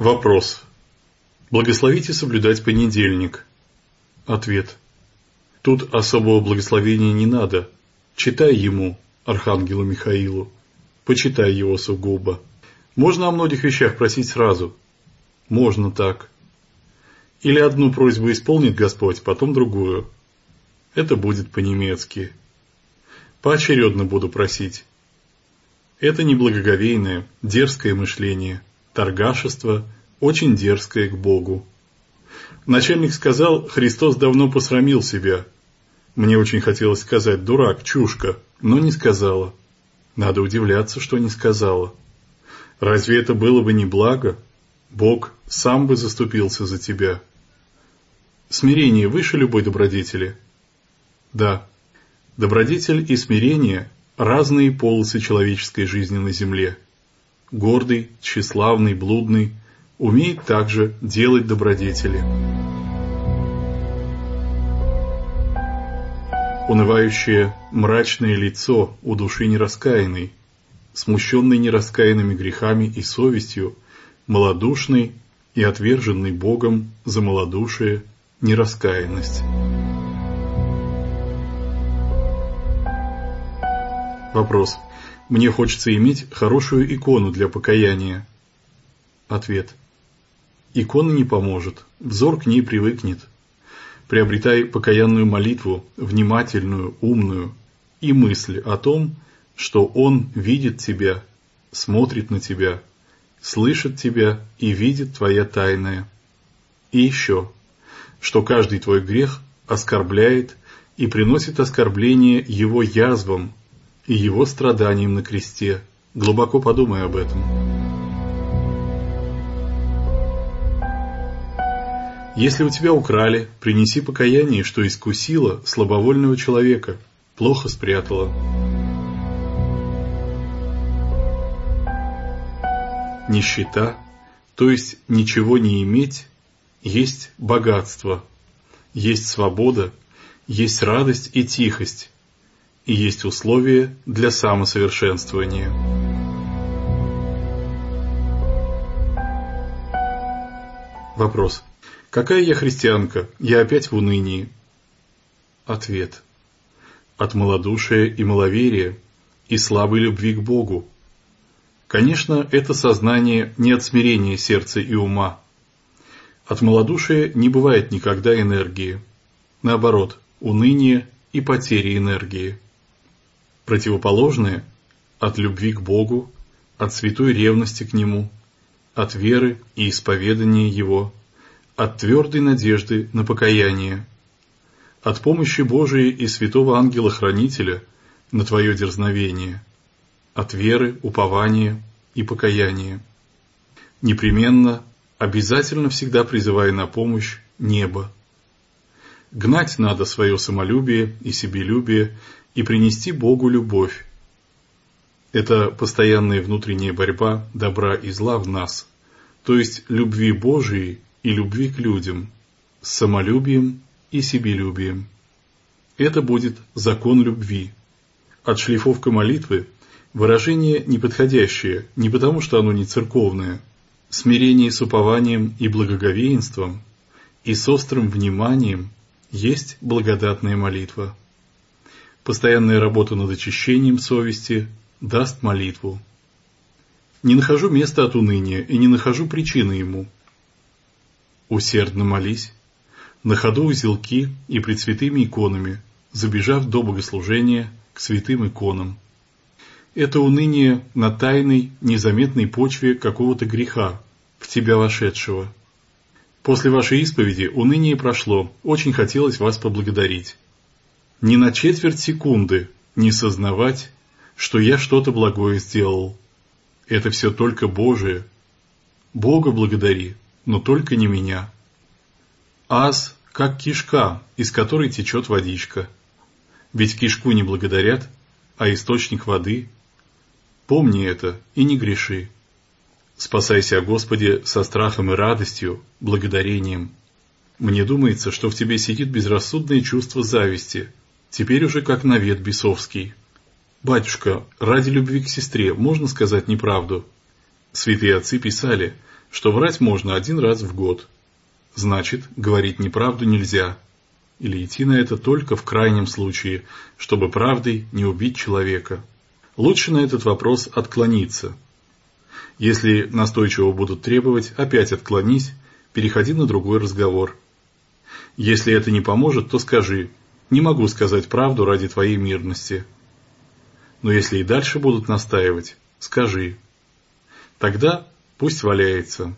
Вопрос. Благословите соблюдать понедельник. Ответ. Тут особого благословения не надо. Читай ему, Архангелу Михаилу. Почитай его сугубо. Можно о многих вещах просить сразу. Можно так. Или одну просьбу исполнит Господь, потом другую. Это будет по-немецки. Поочередно буду просить. Это неблагоговейное, дерзкое мышление, торгашество, очень дерзкое к Богу. Начальник сказал, Христос давно посрамил себя. Мне очень хотелось сказать «дурак», «чушка», но не сказала. Надо удивляться, что не сказала. Разве это было бы не благо? Бог сам бы заступился за тебя. Смирение выше любой добродетели? Да. Добродетель и смирение – разные полосы человеческой жизни на земле. Гордый, тщеславный, блудный умеет также делать добродетели. Унывающее, мрачное лицо у души нераскаянной, смущенный нераскаянными грехами и совестью, малодушный и отверженный Богом за малодушие, нераскаянность. Вопрос. Мне хочется иметь хорошую икону для покаяния. Ответ. Икона не поможет, взор к ней привыкнет. Приобретай покаянную молитву, внимательную, умную, и мысль о том, что Он видит тебя, смотрит на тебя, слышит тебя и видит твоя тайное. И еще, что каждый твой грех оскорбляет и приносит оскорбление Его язвам, и его страданием на кресте. Глубоко подумай об этом. Если у тебя украли, принеси покаяние, что искусило слабовольного человека, плохо спрятала. Нищета, то есть ничего не иметь, есть богатство, есть свобода, есть радость и тихость, и есть условия для самосовершенствования. Вопрос. Какая я христианка? Я опять в унынии. Ответ. От малодушия и маловерия и слабой любви к Богу. Конечно, это сознание не от смирения сердца и ума. От малодушия не бывает никогда энергии. Наоборот, уныние и потери энергии противоположные от любви к Богу, от святой ревности к Нему, от веры и исповедания Его, от твердой надежды на покаяние, от помощи Божией и святого ангела-хранителя на Твое дерзновение, от веры, упования и покаяния. Непременно, обязательно всегда призывая на помощь небо. Гнать надо свое самолюбие и себелюбие и принести Богу любовь. Это постоянная внутренняя борьба добра и зла в нас, то есть любви Божией и любви к людям, с самолюбием и себелюбием. Это будет закон любви. Отшлифовка молитвы – выражение неподходящее, не потому что оно не церковное, смирение с упованием и благоговеинством и с острым вниманием есть благодатная молитва. Постоянная работа над очищением совести даст молитву. Не нахожу места от уныния и не нахожу причины ему. Усердно молись, на ходу узелки и пред святыми иконами, забежав до богослужения к святым иконам. Это уныние на тайной, незаметной почве какого-то греха, в тебя вошедшего. После вашей исповеди уныние прошло, очень хотелось вас поблагодарить ни на четверть секунды не сознавать, что я что-то благое сделал. Это все только Божие. Бога благодари, но только не меня. Ас, как кишка, из которой течет водичка. Ведь кишку не благодарят, а источник воды. Помни это и не греши. Спасайся о Господе со страхом и радостью, благодарением. Мне думается, что в тебе сидит безрассудное чувство зависти – Теперь уже как навет бесовский. «Батюшка, ради любви к сестре можно сказать неправду?» Святые отцы писали, что врать можно один раз в год. Значит, говорить неправду нельзя. Или идти на это только в крайнем случае, чтобы правдой не убить человека. Лучше на этот вопрос отклониться. Если настойчиво будут требовать, опять отклонись, переходи на другой разговор. Если это не поможет, то скажи «не могу сказать правду ради твоей мирности». Но если и дальше будут настаивать, скажи. Тогда пусть валяется.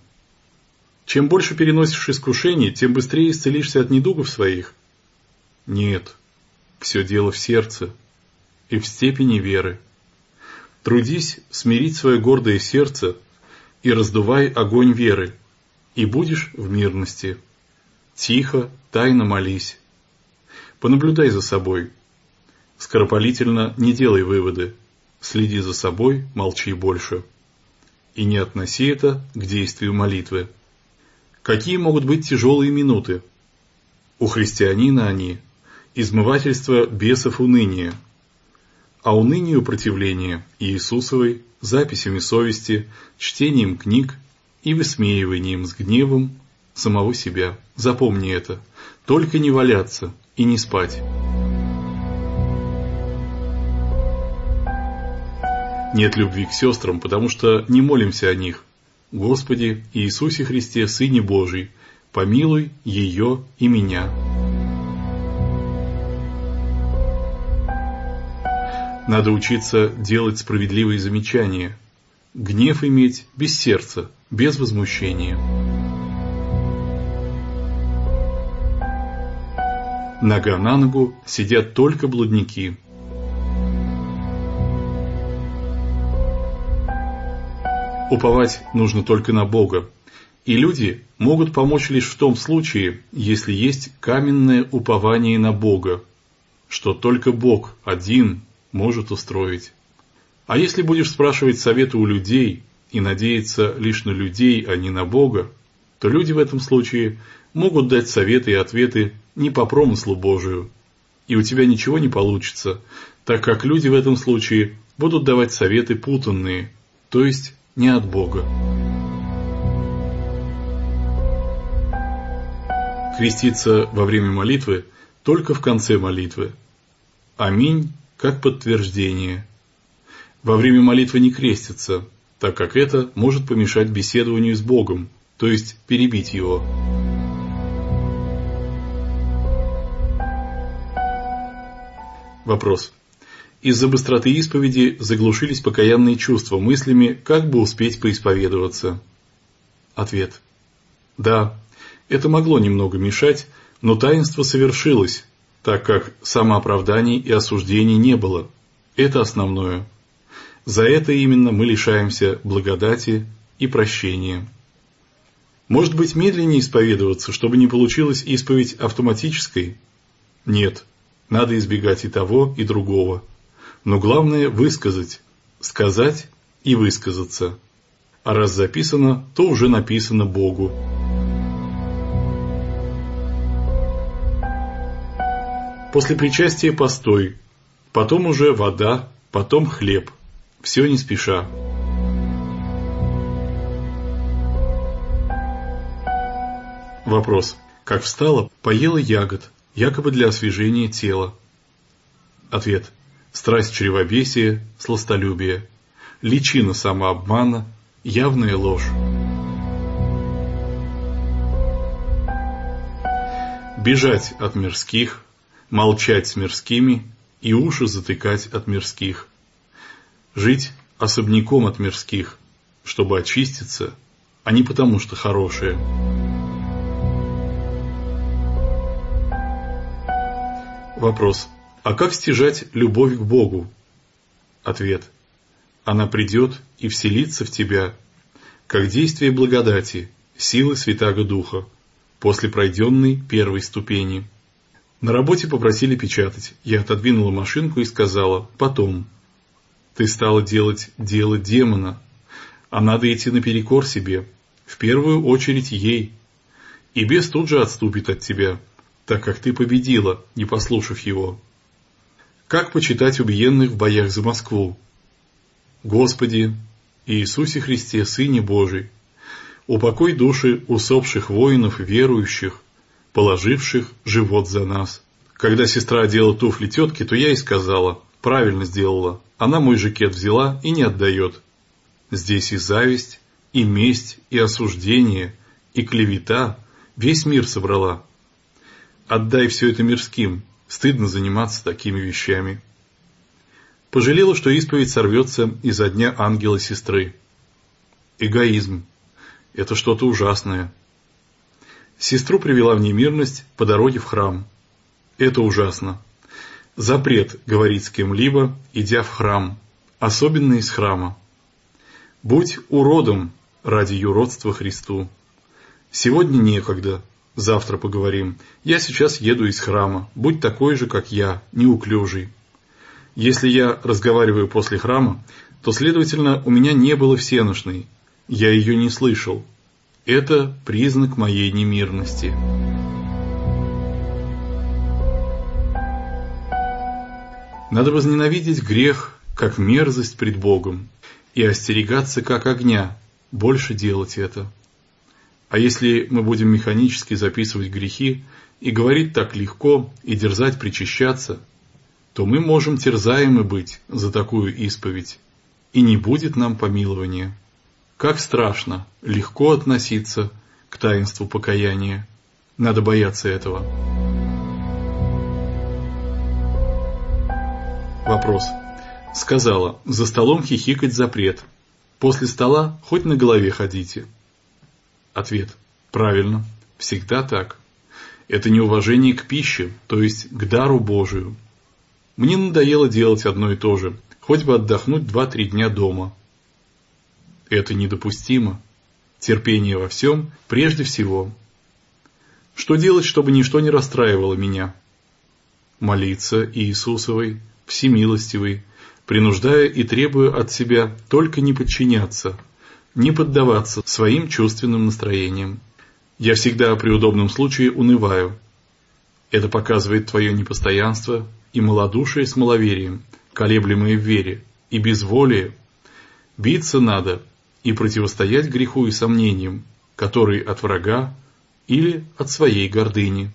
Чем больше переносишь искушений, тем быстрее исцелишься от недугов своих. Нет, все дело в сердце и в степени веры. Трудись смирить свое гордое сердце и раздувай огонь веры, и будешь в мирности. Тихо, тайно молись. Понаблюдай за собой. Скоропалительно не делай выводы. Следи за собой, молчи больше. И не относи это к действию молитвы. Какие могут быть тяжелые минуты? У христианина они – измывательство бесов уныния – а унынию противление Иисусовой записями совести, чтением книг и высмеиванием с гневом самого себя. Запомни это. Только не валяться и не спать. Нет любви к сестрам, потому что не молимся о них. Господи Иисусе Христе, Сыне Божий, помилуй ее и меня. Надо учиться делать справедливые замечания, гнев иметь без сердца, без возмущения. Нога на ногу сидят только блудники. Уповать нужно только на Бога, и люди могут помочь лишь в том случае, если есть каменное упование на Бога, что только Бог один может устроить. А если будешь спрашивать советы у людей и надеяться лишь на людей, а не на Бога, то люди в этом случае могут дать советы и ответы не по промыслу Божию, и у тебя ничего не получится, так как люди в этом случае будут давать советы путанные, то есть не от Бога. Креститься во время молитвы только в конце молитвы. Аминь как подтверждение. Во время молитвы не крестится, так как это может помешать беседованию с Богом, то есть перебить его. Вопрос. Из-за быстроты исповеди заглушились покаянные чувства мыслями, как бы успеть поисповедоваться. Ответ. Да, это могло немного мешать, но таинство совершилось, так как самооправданий и осуждений не было. Это основное. За это именно мы лишаемся благодати и прощения. Может быть, медленнее исповедоваться, чтобы не получилась исповедь автоматической? Нет, надо избегать и того, и другого. Но главное – высказать, сказать и высказаться. А раз записано, то уже написано Богу. После причастия постой, потом уже вода, потом хлеб. Все не спеша. Вопрос. Как встала, поела ягод, якобы для освежения тела. Ответ. Страсть чревовесия, сластолюбие. Личина самообмана, явная ложь. Бежать от мирских, молчать с мирскими и уши затыкать от мирских, жить особняком от мирских, чтобы очиститься, а не потому что хорошее. Вопрос. А как стяжать любовь к Богу? Ответ. Она придет и вселится в тебя, как действие благодати, силы Святаго Духа, после пройденной первой ступени. На работе попросили печатать. Я отодвинула машинку и сказала «потом». Ты стала делать дело демона, а надо идти наперекор себе, в первую очередь ей. И бес тут же отступит от тебя, так как ты победила, не послушав его. Как почитать убиенных в боях за Москву? Господи, Иисусе Христе, Сыне Божий, упокой души усопших воинов, верующих, положивших живот за нас. Когда сестра одела туфли тетки, то я и сказала, правильно сделала, она мой жакет взяла и не отдает. Здесь и зависть, и месть, и осуждение, и клевета, весь мир собрала. Отдай все это мирским, стыдно заниматься такими вещами. Пожалела, что исповедь сорвется из-за дня ангела сестры. Эгоизм. Это что-то ужасное. Сестру привела в немирность по дороге в храм. Это ужасно. Запрет говорить с кем-либо, идя в храм, особенно из храма. Будь уродом ради юродства Христу. Сегодня некогда, завтра поговорим. Я сейчас еду из храма, будь такой же, как я, неуклюжий. Если я разговариваю после храма, то, следовательно, у меня не было всеношной. Я ее не слышал. Это признак моей немирности. Надо возненавидеть грех, как мерзость пред Богом, и остерегаться, как огня, больше делать это. А если мы будем механически записывать грехи и говорить так легко и дерзать причащаться – то мы можем терзаемы быть за такую исповедь, и не будет нам помилования. Как страшно, легко относиться к таинству покаяния. Надо бояться этого. Вопрос. Сказала, за столом хихикать запрет. После стола хоть на голове ходите. Ответ. Правильно, всегда так. Это неуважение к пище, то есть к дару Божию, мне надоело делать одно и то же, хоть бы отдохнуть два-три дня дома. Это недопустимо. Терпение во всем прежде всего. Что делать, чтобы ничто не расстраивало меня? Молиться Иисусовой, Всемилостивой, принуждая и требуя от себя только не подчиняться, не поддаваться своим чувственным настроениям. Я всегда при удобном случае унываю. Это показывает твое непостоянство, и малодушие с маловерием, колеблемые в вере, и безволие. Биться надо и противостоять греху и сомнениям, которые от врага или от своей гордыни.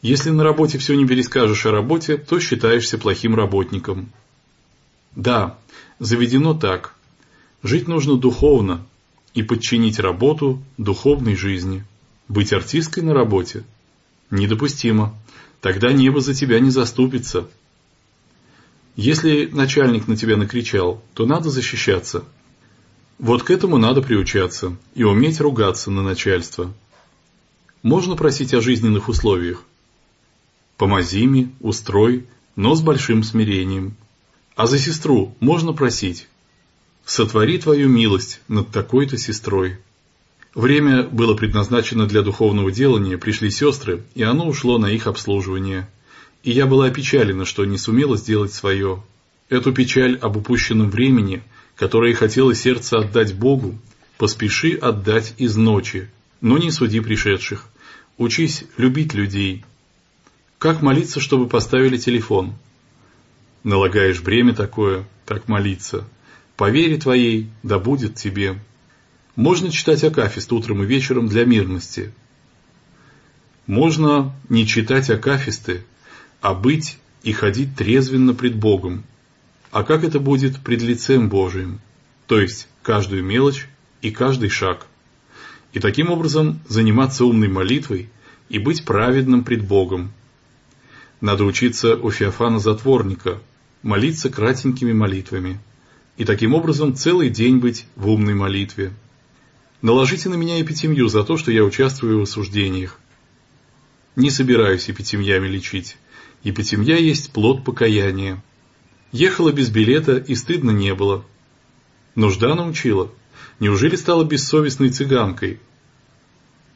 Если на работе все не перескажешь о работе, то считаешься плохим работником. Да, заведено так. Жить нужно духовно и подчинить работу духовной жизни. Быть артисткой на работе недопустимо. Тогда небо за тебя не заступится. Если начальник на тебя накричал, то надо защищаться. Вот к этому надо приучаться и уметь ругаться на начальство. Можно просить о жизненных условиях. Помози мне, устрой, но с большим смирением. А за сестру можно просить. Сотвори твою милость над такой-то сестрой. Время было предназначено для духовного делания, пришли сестры, и оно ушло на их обслуживание. И я была опечалена, что не сумела сделать свое. Эту печаль об упущенном времени, которое хотело сердце отдать Богу, поспеши отдать из ночи, но не суди пришедших. Учись любить людей. Как молиться, чтобы поставили телефон? Налагаешь бремя такое, так молиться. По вере твоей, да будет тебе. Можно читать Акафист утром и вечером для мирности. Можно не читать Акафисты, а быть и ходить трезвенно пред Богом. А как это будет пред лицем Божиим? То есть каждую мелочь и каждый шаг. И таким образом заниматься умной молитвой и быть праведным пред Богом. Надо учиться у Феофана Затворника, молиться кратенькими молитвами. И таким образом целый день быть в умной молитве. Наложите на меня эпитемью за то, что я участвую в осуждениях. Не собираюсь эпитемьями лечить. Эпитемья есть плод покаяния. Ехала без билета и стыдно не было. Нужда научила. Неужели стала бессовестной цыганкой?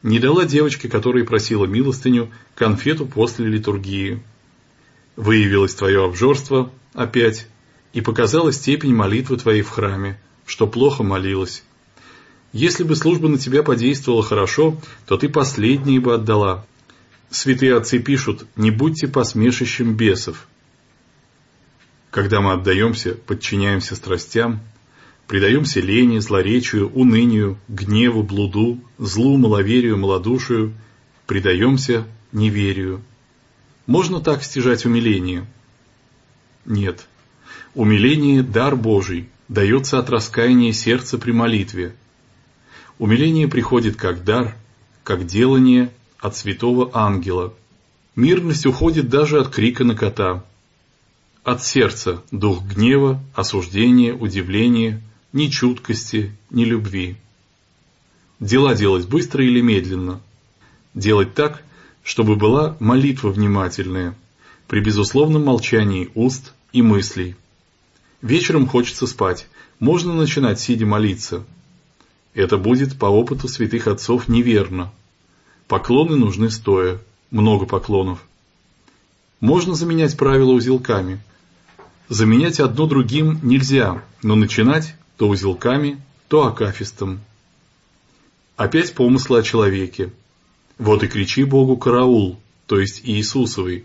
Не дала девочке, которая просила милостыню, конфету после литургии. Выявилось твое обжорство опять и показала степень молитвы твоей в храме, что плохо молилась. Если бы служба на тебя подействовала хорошо, то ты последние бы отдала. Святые отцы пишут, не будьте посмешищем бесов. Когда мы отдаемся, подчиняемся страстям, предаемся лени, злоречию, унынию, гневу, блуду, злу, маловерию, малодушию, предаемся неверию. Можно так стяжать умиление? Нет. Умиление – дар Божий, дается от раскаяния сердца при молитве. Умиление приходит как дар, как делание от святого ангела. Мирность уходит даже от крика на кота. От сердца дух гнева, осуждения, удивления, ни чуткости, ни любви. Дела делать быстро или медленно. Делать так, чтобы была молитва внимательная, при безусловном молчании уст и мыслей. Вечером хочется спать, можно начинать сидя молиться. Это будет по опыту святых отцов неверно. Поклоны нужны стоя, много поклонов. Можно заменять правила узелками. Заменять одно другим нельзя, но начинать то узелками, то акафистом. Опять помыслы о человеке. Вот и кричи Богу караул, то есть Иисусовый,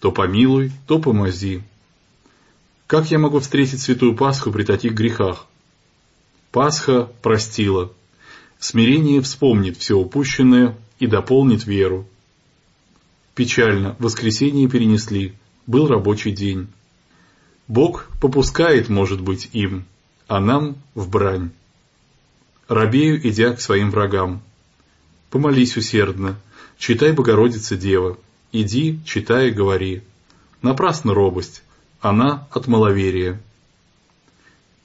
то помилуй, то помози. Как я могу встретить Святую Пасху при таких грехах? Пасха простила. Смирение вспомнит все упущенное и дополнит веру. Печально, воскресенье перенесли, был рабочий день. Бог попускает, может быть, им, а нам в брань. Рабею, идя к своим врагам. Помолись усердно, читай Богородица Дева, иди, читай и говори. Напрасно робость, она от маловерия.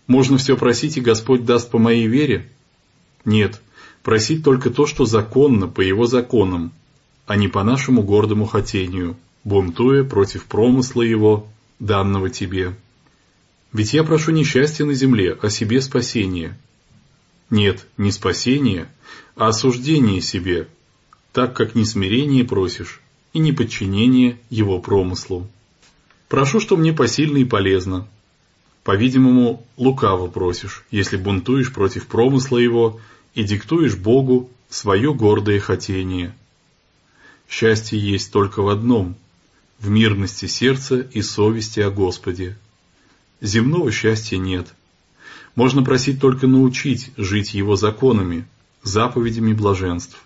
Можно все просить, и Господь даст по моей вере? Нет, просить только то, что законно, по Его законам, а не по нашему гордому хотению, бунтуя против промысла Его, данного тебе. Ведь я прошу не счастья на земле, а себе спасения. Нет, не спасения, а осуждение себе, так как не смирение просишь и не подчинение его промыслу. Прошу, что мне посильно и полезно. По-видимому, лукаво просишь, если бунтуешь против промысла его и диктуешь Богу свое гордое хотение. Счастье есть только в одном – в мирности сердца и совести о Господе. Земного счастья нет. Можно просить только научить жить Его законами, заповедями блаженств.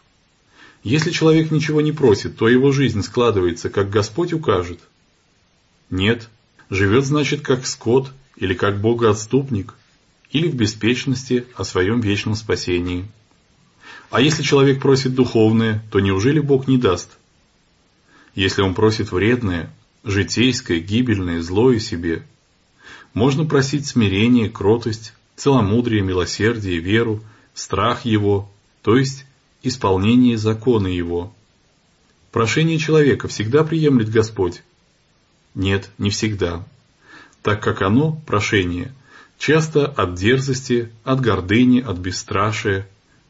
Если человек ничего не просит, то его жизнь складывается, как Господь укажет. Нет, живет, значит, как скот или как богоотступник, или в беспечности о своем вечном спасении. А если человек просит духовное, то неужели Бог не даст? Если он просит вредное, житейское, гибельное, злое себе, можно просить смирение, кротость, целомудрие, милосердие, веру, страх Его, то есть исполнение закона Его. Прошение человека всегда приемлет Господь? Нет, не всегда, так как оно, прошение, часто от дерзости, от гордыни, от бесстрашия,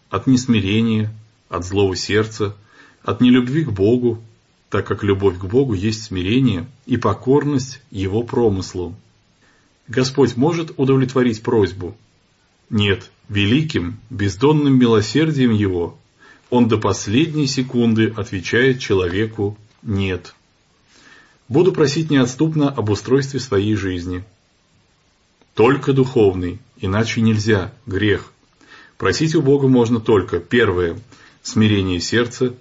от несмирения, от злого сердца, от нелюбви к Богу, так как любовь к Богу есть смирение и покорность Его промыслу. Господь может удовлетворить просьбу? Нет, великим, бездонным милосердием Его Он до последней секунды отвечает человеку «нет». Буду просить неотступно об устройстве своей жизни. Только духовный, иначе нельзя, грех. Просить у Бога можно только, первое, смирение сердца,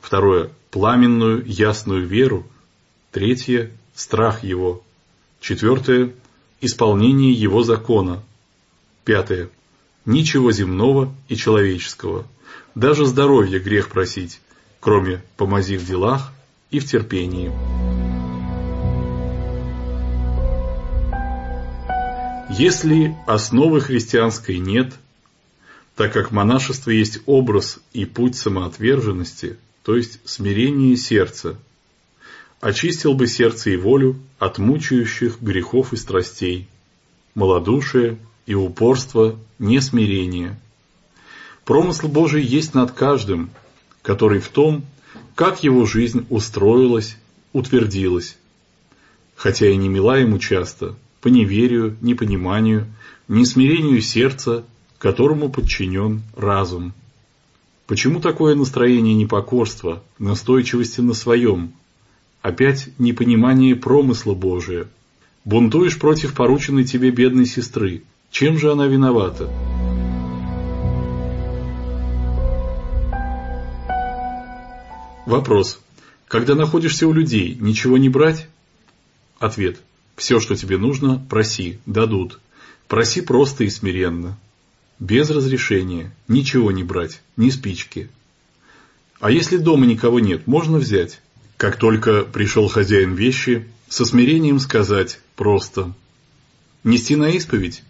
второе, пламенную, ясную веру, третье – страх Его, четвертое – исполнение Его закона, пятое – ничего земного и человеческого, даже здоровье грех просить, кроме «помози в делах» и в терпении. Если основы христианской нет, так как монашество есть образ и путь самоотверженности – то есть смирение сердца, очистил бы сердце и волю от мучающих грехов и страстей, малодушия и упорства, несмирения. Промысл Божий есть над каждым, который в том, как его жизнь устроилась, утвердилась. Хотя и не мила ему часто, по неверию, непониманию, несмирению сердца, которому подчинен разум. Почему такое настроение непокорства, настойчивости на своем? Опять непонимание промысла Божия. Бунтуешь против порученной тебе бедной сестры, Чем же она виновата? Вопрос. Когда находишься у людей, ничего не брать? Ответ. Все, что тебе нужно, проси, дадут. Проси просто и смиренно. Без разрешения. Ничего не брать, ни спички. А если дома никого нет, можно взять. Как только пришел хозяин вещи, со смирением сказать просто. Нести на исповедь?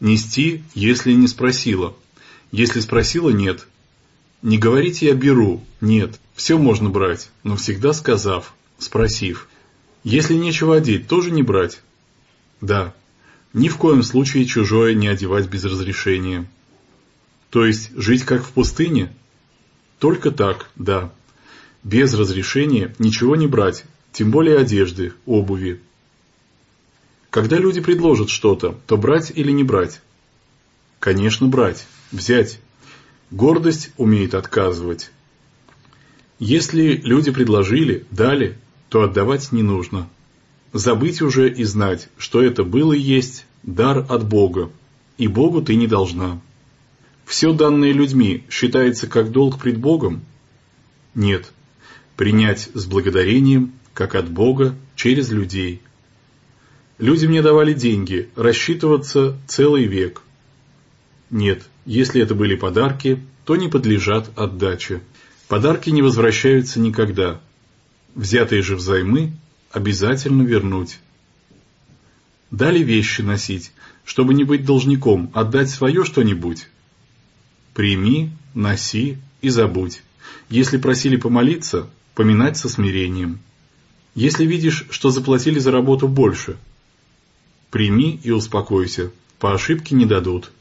Нести, если не спросила. Если спросила, нет. Не говорите «я беру», нет. Все можно брать, но всегда сказав, спросив. Если нечего одеть, тоже не брать? Да. Ни в коем случае чужое не одевать без разрешения. То есть жить как в пустыне? Только так, да. Без разрешения ничего не брать, тем более одежды, обуви. Когда люди предложат что-то, то брать или не брать? Конечно, брать, взять. Гордость умеет отказывать. Если люди предложили, дали, то отдавать не нужно. Забыть уже и знать, что это было и есть дар от Бога, и Богу ты не должна. Все данное людьми считается как долг пред Богом? Нет. Принять с благодарением, как от Бога, через людей. Люди мне давали деньги, рассчитываться целый век. Нет, если это были подарки, то не подлежат отдаче. Подарки не возвращаются никогда, взятые же взаймы обязательно вернуть. Дали вещи носить, чтобы не быть должником, отдать свое что-нибудь. Прими, носи и забудь. Если просили помолиться, поминать со смирением. Если видишь, что заплатили за работу больше, прими и успокойся, по ошибке не дадут.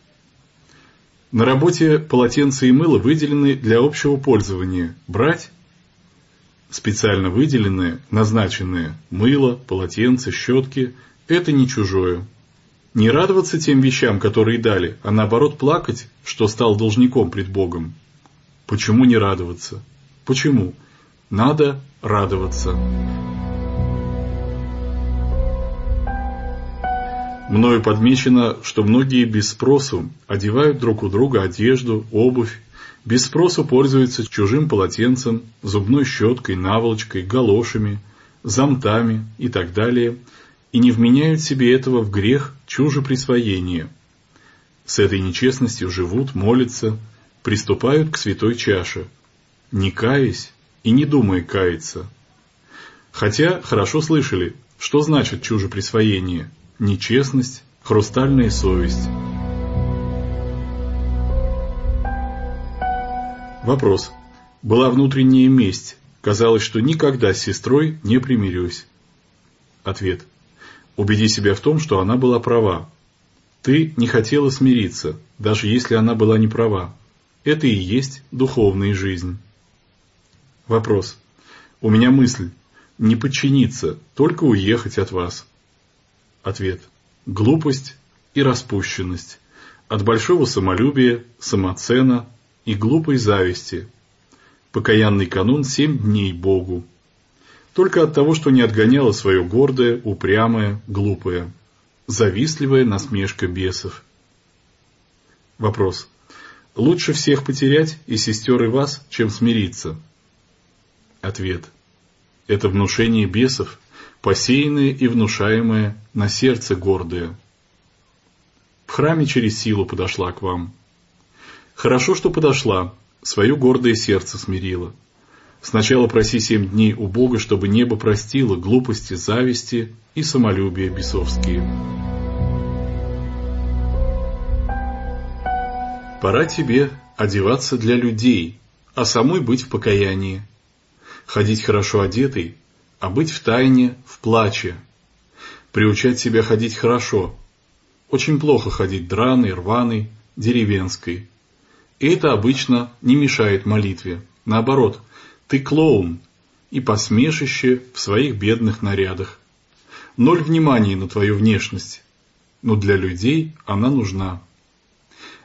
На работе полотенце и мыло выделены для общего пользования. Брать специально выделенные, назначенные мыло, полотенце, щетки – это не чужое. Не радоваться тем вещам, которые дали, а наоборот плакать, что стал должником пред Богом. Почему не радоваться? Почему? Надо радоваться. Мною подмечено, что многие без спросу одевают друг у друга одежду, обувь, без спросу пользуются чужим полотенцем, зубной щеткой, наволочкой, галошами, зонтами и так далее, и не вменяют себе этого в грех чуже присвоения. С этой нечестностью живут, молятся, приступают к святой чаше, не каясь и не думая каяться. Хотя хорошо слышали, что значит чуже присвоение, нечестность, хрустальная совесть. Вопрос. Была внутренняя месть. Казалось, что никогда с сестрой не примирюсь. Ответ. Убеди себя в том, что она была права. Ты не хотела смириться, даже если она была не права. Это и есть духовная жизнь. Вопрос. У меня мысль. Не подчиниться, только уехать от вас. Ответ. Глупость и распущенность. От большого самолюбия, самоцена, и глупой зависти. Покаянный канун семь дней Богу. Только от того, что не отгоняло свое гордое, упрямое, глупое, завистливая насмешка бесов. Вопрос. Лучше всех потерять и сестер и вас, чем смириться? Ответ. Это внушение бесов, посеянное и внушаемое на сердце гордое. В храме через силу подошла к вам. Хорошо, что подошла, свое гордое сердце смирила. Сначала проси семь дней у Бога, чтобы небо простило глупости, зависти и самолюбие бесовские. Пора тебе одеваться для людей, а самой быть в покаянии. Ходить хорошо одетой, а быть в тайне, в плаче. Приучать себя ходить хорошо. Очень плохо ходить драной, рваной, деревенской. Это обычно не мешает молитве. Наоборот, ты клоун и посмешище в своих бедных нарядах. Ноль внимания на твою внешность, но для людей она нужна.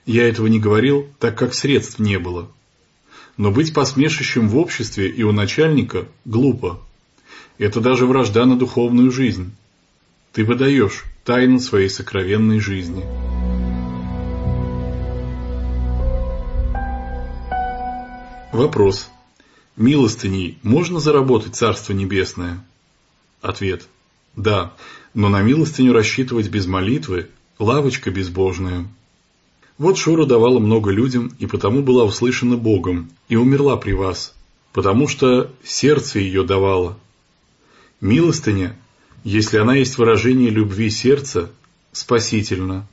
Я этого не говорил, так как средств не было. Но быть посмешищем в обществе и у начальника глупо. Это даже вражда на духовную жизнь. Ты выдаешь тайну своей сокровенной жизни. Вопрос. Милостыней можно заработать Царство Небесное? Ответ. Да, но на милостыню рассчитывать без молитвы – лавочка безбожная. Вот Шура давала много людям и потому была услышана Богом и умерла при вас, потому что сердце ее давало. Милостыня, если она есть выражение любви сердца, спасительна,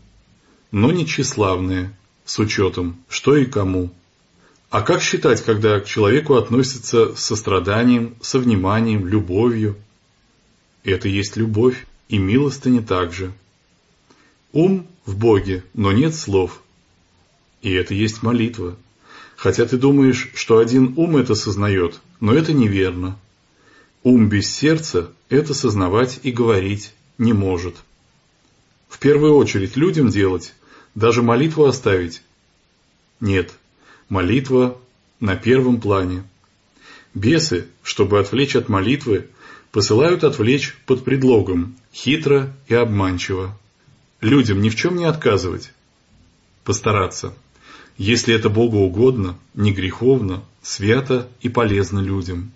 но не тщеславная, с учетом, что и кому. А как считать, когда к человеку относятся с состраданием, со вниманием, любовью? Это есть любовь, и милостыня также. Ум в Боге, но нет слов. И это есть молитва. Хотя ты думаешь, что один ум это сознает, но это неверно. Ум без сердца это сознавать и говорить не может. В первую очередь людям делать, даже молитву оставить? Нет, молитва на первом плане. Бесы, чтобы отвлечь от молитвы, посылают отвлечь под предлогом, хитро и обманчиво. Людям ни в чем не отказывать. Постараться. Если это Богу угодно, не греховно, свято и полезно людям.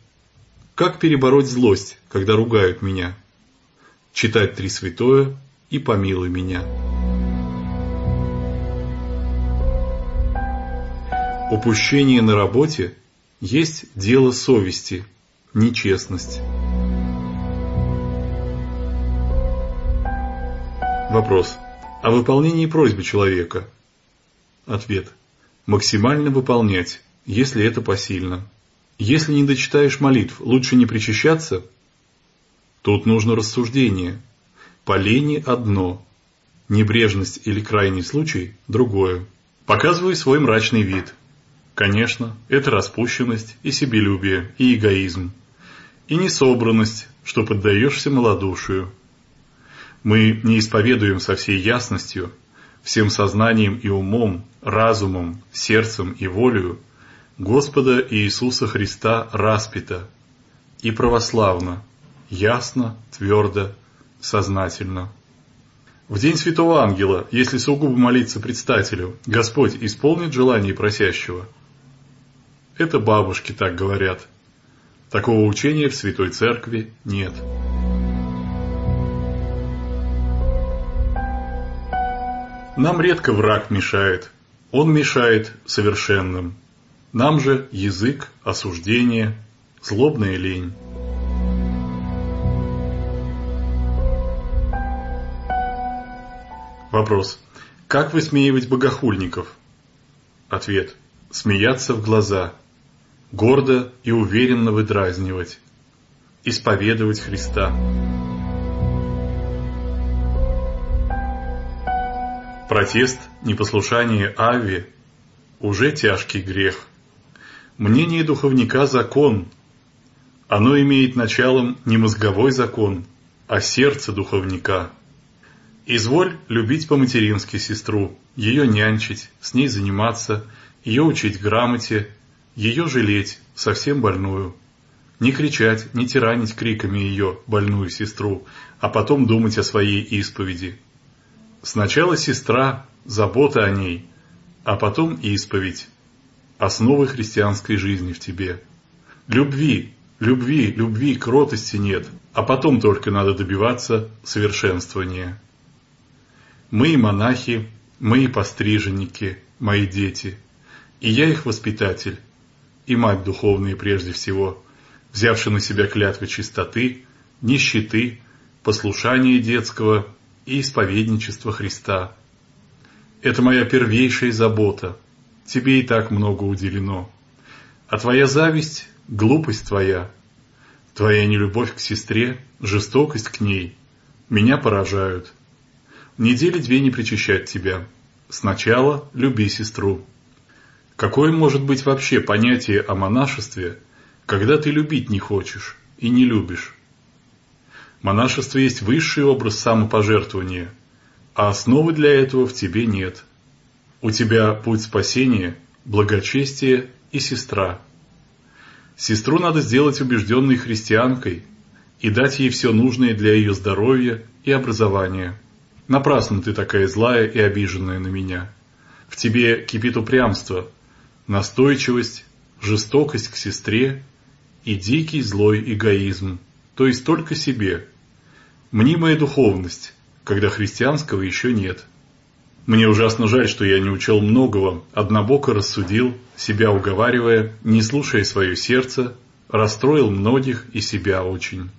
Как перебороть злость, когда ругают меня? Читать Три Святое и помилуй меня. Упущение на работе есть дело совести, нечестность. Вопрос. О выполнении просьбы человека. Ответ максимально выполнять, если это посильно. Если не дочитаешь молитв, лучше не причащаться? Тут нужно рассуждение. По одно, небрежность или крайний случай – другое. Показывай свой мрачный вид. Конечно, это распущенность и себелюбие, и эгоизм. И несобранность, что поддаешься малодушию. Мы не исповедуем со всей ясностью – всем сознанием и умом, разумом, сердцем и волею Господа Иисуса Христа распято и православно, ясно, твердо, сознательно. В день святого ангела, если сугубо молиться предстателю, Господь исполнит желание просящего. Это бабушки так говорят. Такого учения в Святой Церкви нет. Нам редко враг мешает, он мешает совершенным. Нам же язык, осуждение, злобная лень. Вопрос. Как высмеивать богохульников? Ответ. Смеяться в глаза. Гордо и уверенно выдразнивать. Исповедовать Христа. Протест, непослушание Ави – уже тяжкий грех. Мнение духовника – закон. Оно имеет началом не мозговой закон, а сердце духовника. Изволь любить по-матерински сестру, ее нянчить, с ней заниматься, ее учить грамоте, ее жалеть, совсем больную. Не кричать, не тиранить криками ее, больную сестру, а потом думать о своей исповеди – Сначала сестра, забота о ней, а потом исповедь, основы христианской жизни в тебе. Любви, любви, любви, кротости нет, а потом только надо добиваться совершенствования. Мы и монахи, мы и постриженники, мои дети, и я их воспитатель, и мать духовная прежде всего, взявши на себя клятвы чистоты, нищеты, послушания детского и исповедничество Христа. Это моя первейшая забота. Тебе и так много уделено. А твоя зависть – глупость твоя. Твоя нелюбовь к сестре, жестокость к ней меня поражают. Недели две не причащать тебя. Сначала люби сестру. Какое может быть вообще понятие о монашестве, когда ты любить не хочешь и не любишь? Монашество есть высший образ самопожертвования, а основы для этого в тебе нет. У тебя путь спасения, благочестие и сестра. Сестру надо сделать убежденной христианкой и дать ей все нужное для ее здоровья и образования. Напрасно ты такая злая и обиженная на меня. В тебе кипит упрямство, настойчивость жестокость к сестре и дикий злой эгоизм, то есть только себе. Мнимая духовность, когда христианского еще нет. Мне ужасно жаль, что я не учел многого, однобоко рассудил, себя уговаривая, не слушая свое сердце, расстроил многих и себя очень.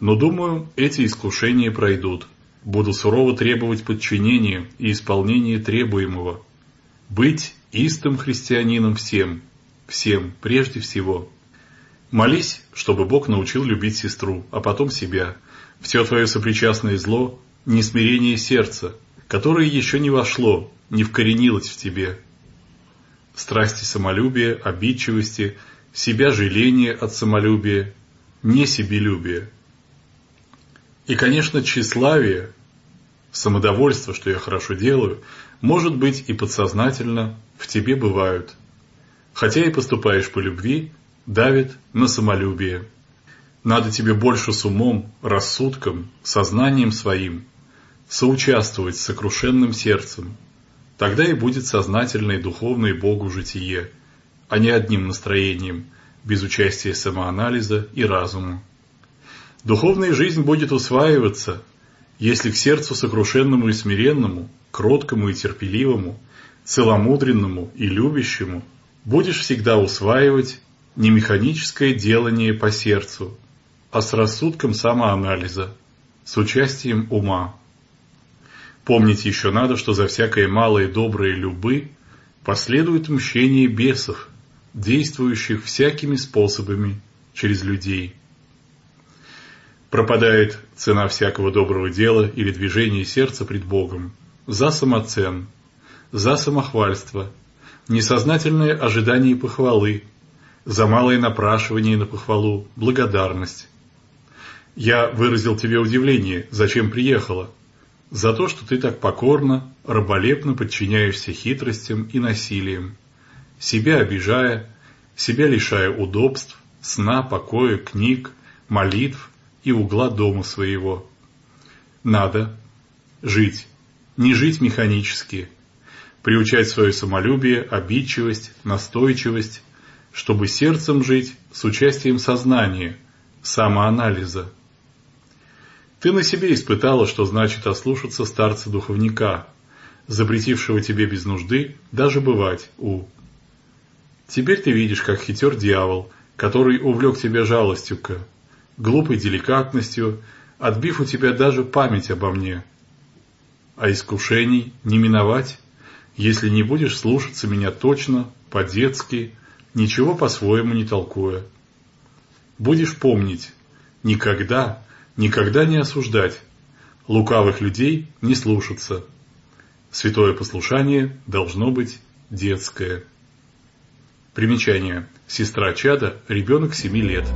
Но думаю, эти искушения пройдут. Буду сурово требовать подчинения и исполнения требуемого. Быть истым христианином всем, всем, прежде всего. Молись, чтобы Бог научил любить сестру, а потом себя. Все твое сопричастное зло – несмирение сердца, которое еще не вошло, не вкоренилось в тебе. Страсти самолюбия, обидчивости, себя жаления от самолюбия, не себелюбие. И, конечно, тщеславие, самодовольство, что я хорошо делаю, может быть и подсознательно в тебе бывают. Хотя и поступаешь по любви, давит на самолюбие. Надо тебе больше с умом, рассудком, сознанием своим соучаствовать с сокрушенным сердцем. Тогда и будет сознательное духовное Богу житие, а не одним настроением, без участия самоанализа и разума. Духовная жизнь будет усваиваться, если к сердцу сокрушенному и смиренному, кроткому и терпеливому, целомудренному и любящему будешь всегда усваивать не механическое делание по сердцу, а с рассудком самоанализа, с участием ума. Помнить еще надо, что за всякое малое доброе любы последует мщение бесов, действующих всякими способами через людей – Пропадает цена всякого доброго дела или движения сердца пред Богом за самоцен, за самохвальство, несознательное ожидание похвалы, за малое напрашивание на похвалу, благодарность. Я выразил тебе удивление, зачем приехала, за то, что ты так покорно, раболепно подчиняешься хитростям и насилиям, себя обижая, себя лишая удобств, сна, покоя, книг, молитв, и угла дома своего. Надо жить, не жить механически, приучать свое самолюбие, обидчивость, настойчивость, чтобы сердцем жить с участием сознания, самоанализа. Ты на себе испытала, что значит ослушаться старца-духовника, запретившего тебе без нужды даже бывать у. Теперь ты видишь, как хитер дьявол, который увлек тебя жалостью к глупой деликатностью, отбив у тебя даже память обо мне. А искушений не миновать, если не будешь слушаться меня точно, по-детски, ничего по-своему не толкуя. Будешь помнить, никогда, никогда не осуждать, лукавых людей не слушаться. Святое послушание должно быть детское. Примечание. Сестра чада, ребенок семи лет.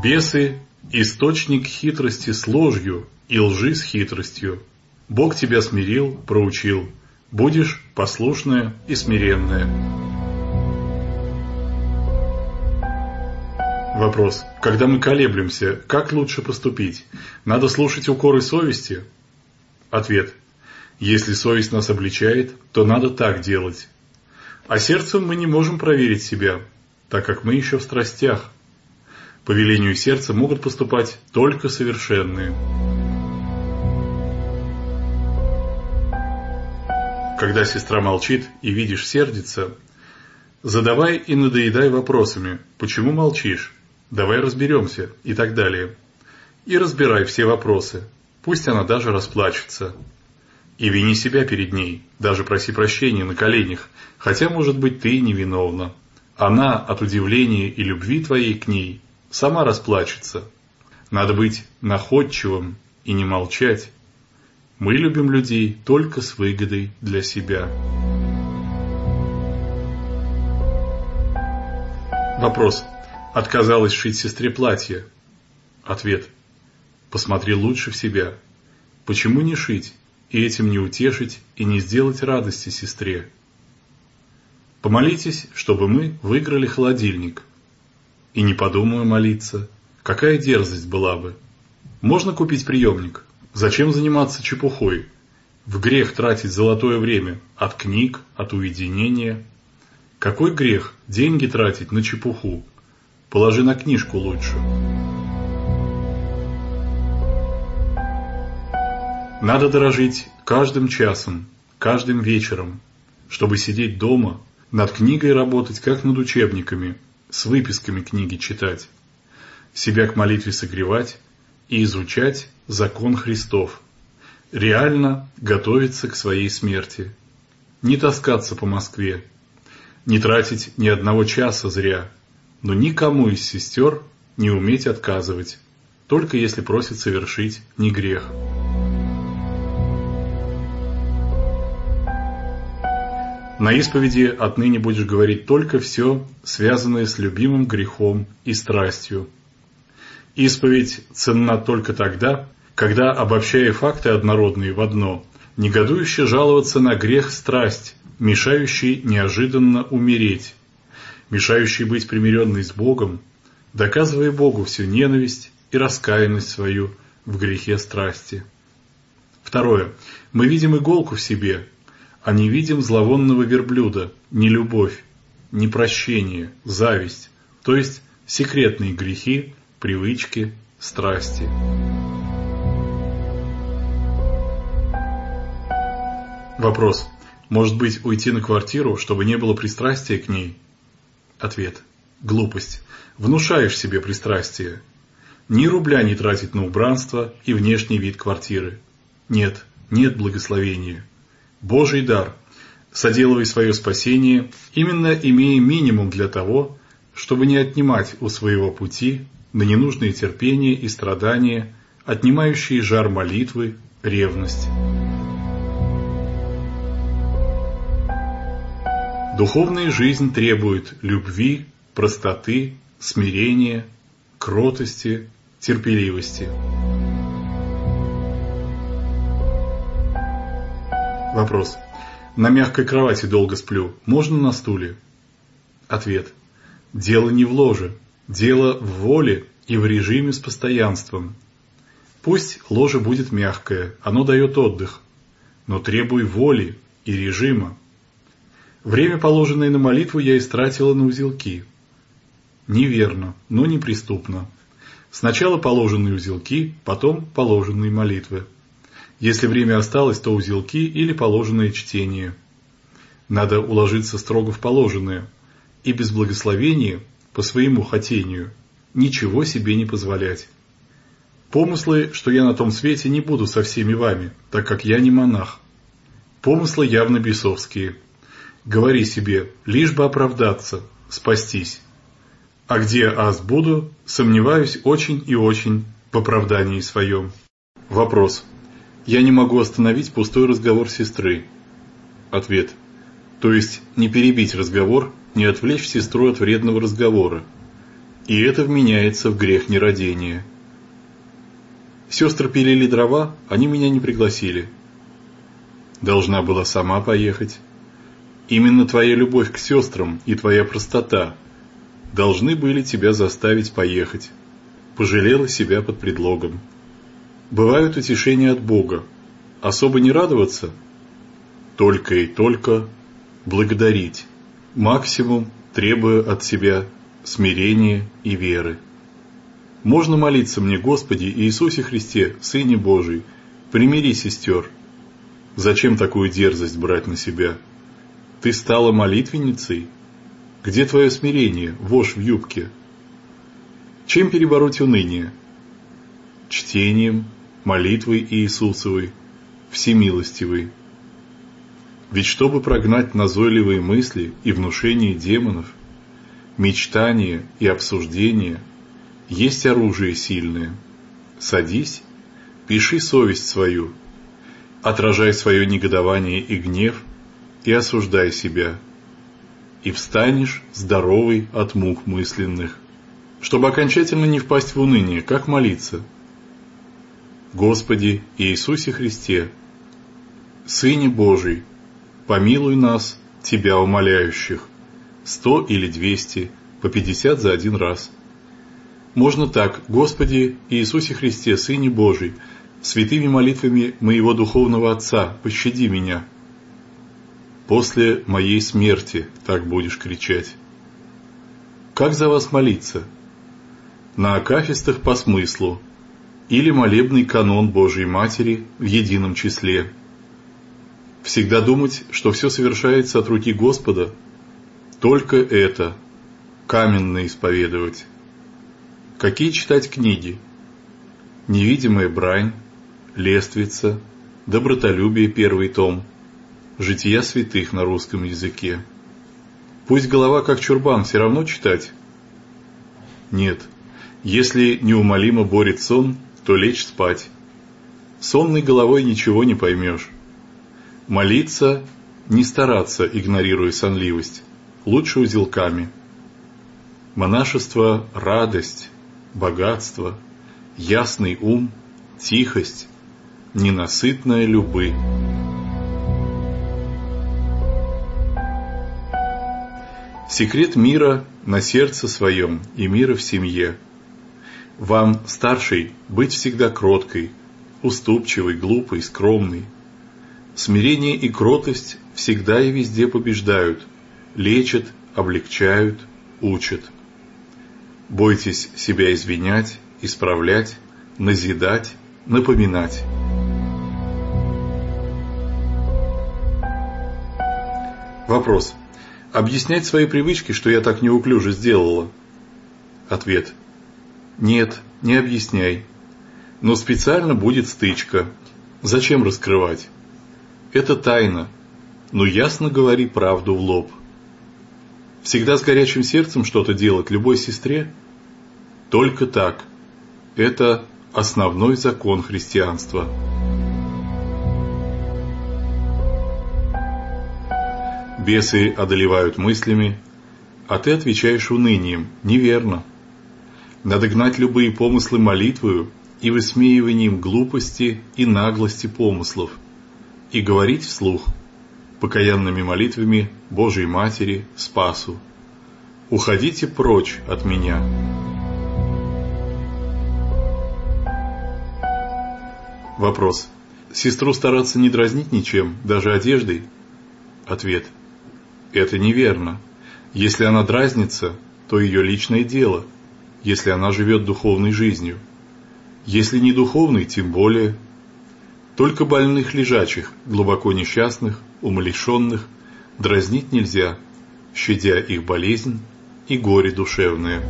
Бесы – источник хитрости с ложью и лжи с хитростью. Бог тебя смирил, проучил. Будешь послушная и смиренная. Вопрос. Когда мы колеблемся, как лучше поступить? Надо слушать укоры совести? Ответ. Если совесть нас обличает, то надо так делать. А сердцем мы не можем проверить себя, так как мы еще в страстях – по велению сердца могут поступать только совершенные. Когда сестра молчит и видишь сердится, задавай и надоедай вопросами «почему молчишь?», «давай разберемся» и так далее. И разбирай все вопросы, пусть она даже расплачется. И вини себя перед ней, даже проси прощения на коленях, хотя, может быть, ты и невиновна. Она от удивления и любви твоей к ней сама расплачется. Надо быть находчивым и не молчать. Мы любим людей только с выгодой для себя. Вопрос. Отказалась шить сестре платье? Ответ. Посмотри лучше в себя. Почему не шить и этим не утешить и не сделать радости сестре? Помолитесь, чтобы мы выиграли холодильник. И не подумаю молиться. Какая дерзость была бы. Можно купить приемник. Зачем заниматься чепухой? в грех тратить золотое время от книг, от уединения? Какой грех деньги тратить на чепуху? Положи на книжку лучше. Надо дорожить каждым часом, каждым вечером, чтобы сидеть дома, над книгой работать, как над учебниками, с выписками книги читать, себя к молитве согревать и изучать закон Христов, реально готовиться к своей смерти, не таскаться по Москве, не тратить ни одного часа зря, но никому из сестер не уметь отказывать, только если просит совершить не грех. На исповеди отныне будешь говорить только все, связанное с любимым грехом и страстью. Исповедь ценна только тогда, когда, обобщая факты однородные в одно, негодующе жаловаться на грех страсть, мешающий неожиданно умереть, мешающий быть примиренной с Богом, доказывая Богу всю ненависть и раскаянность свою в грехе страсти. Второе. Мы видим иголку в себе, а не видим зловонного верблюда, не любовь, не прощение, зависть, то есть секретные грехи, привычки, страсти. Вопрос. Может быть, уйти на квартиру, чтобы не было пристрастия к ней? Ответ. Глупость. Внушаешь себе пристрастие. Ни рубля не тратить на убранство и внешний вид квартиры. Нет, нет благословения. Божий дар. Соделывай свое спасение, именно имея минимум для того, чтобы не отнимать у своего пути на ненужные терпения и страдания, отнимающие жар молитвы, ревность. Духовная жизнь требует любви, простоты, смирения, кротости, терпеливости. Вопрос. На мягкой кровати долго сплю. Можно на стуле? Ответ. Дело не в ложе. Дело в воле и в режиме с постоянством. Пусть ложе будет мягкое, оно дает отдых. Но требуй воли и режима. Время, положенное на молитву, я истратила на узелки. Неверно, но неприступно. Сначала положенные узелки, потом положенные молитвы. Если время осталось, то узелки или положенное чтение. Надо уложиться строго в положенное, и без благословения, по своему хотению, ничего себе не позволять. Помыслы, что я на том свете не буду со всеми вами, так как я не монах. Помыслы явно бесовские. Говори себе, лишь бы оправдаться, спастись. А где аз буду, сомневаюсь очень и очень в оправдании своем. Вопрос. Я не могу остановить пустой разговор сестры. Ответ. То есть не перебить разговор, не отвлечь сестру от вредного разговора. И это вменяется в грех нерадения. Сестры пилили дрова, они меня не пригласили. Должна была сама поехать. Именно твоя любовь к сестрам и твоя простота должны были тебя заставить поехать. Пожалела себя под предлогом. Бывают утешения от Бога. Особо не радоваться, только и только благодарить, максимум требуя от себя смирения и веры. Можно молиться мне, Господи Иисусе Христе, Сыне Божий, примири сестер. Зачем такую дерзость брать на себя? Ты стала молитвенницей? Где твое смирение, вошь в юбке? Чем перебороть уныние? Чтением, молитвой Иисусовой, всемилостивый. Ведь чтобы прогнать назойливые мысли и внушения демонов, мечтания и обсуждения, есть оружие сильное. Садись, пиши совесть свою, отражай свое негодование и гнев и осуждай себя, и встанешь здоровый от мук мысленных, чтобы окончательно не впасть в уныние, как молиться – Господи Иисусе Христе, Сыне Божий, помилуй нас, Тебя умоляющих, сто или двести, по пятьдесят за один раз. Можно так, Господи Иисусе Христе, Сыне Божий, Святыми молитвами моего духовного отца, пощади меня. После моей смерти так будешь кричать. Как за вас молиться? На акафистах по смыслу или молебный канон Божьей Матери в едином числе. Всегда думать, что все совершается от руки Господа, только это, каменно исповедовать. Какие читать книги? Невидимая брань, лествица, добротолюбие первый том, жития святых на русском языке. Пусть голова как чурбан, все равно читать? Нет. Если неумолимо борет сон, то лечь спать. Сонной головой ничего не поймешь. Молиться, не стараться, игнорируя сонливость. Лучше узелками. Монашество – радость, богатство, ясный ум, тихость, ненасытная любы. Секрет мира на сердце своем и мира в семье – вам, старший, быть всегда кроткой, уступчивой, глупой, скромной. Смирение и кротость всегда и везде побеждают, лечат, облегчают, учат. Бойтесь себя извинять, исправлять, назидать, напоминать. Вопрос. Объяснять свои привычки, что я так неуклюже сделала? Ответ. Нет, не объясняй. Но специально будет стычка. Зачем раскрывать? Это тайна. Но ясно говори правду в лоб. Всегда с горячим сердцем что-то делать любой сестре? Только так. Это основной закон христианства. Бесы одолевают мыслями, а ты отвечаешь унынием. Неверно. Надо гнать любые помыслы молитвою и высмеиванием глупости и наглости помыслов, и говорить вслух покаянными молитвами Божьей Матери Спасу. Уходите прочь от меня. Вопрос. Сестру стараться не дразнить ничем, даже одеждой? Ответ. Это неверно. Если она дразнится, то ее личное дело – если она живет духовной жизнью. Если не духовной, тем более. Только больных лежачих, глубоко несчастных, умалишенных, дразнить нельзя, щадя их болезнь и горе душевное.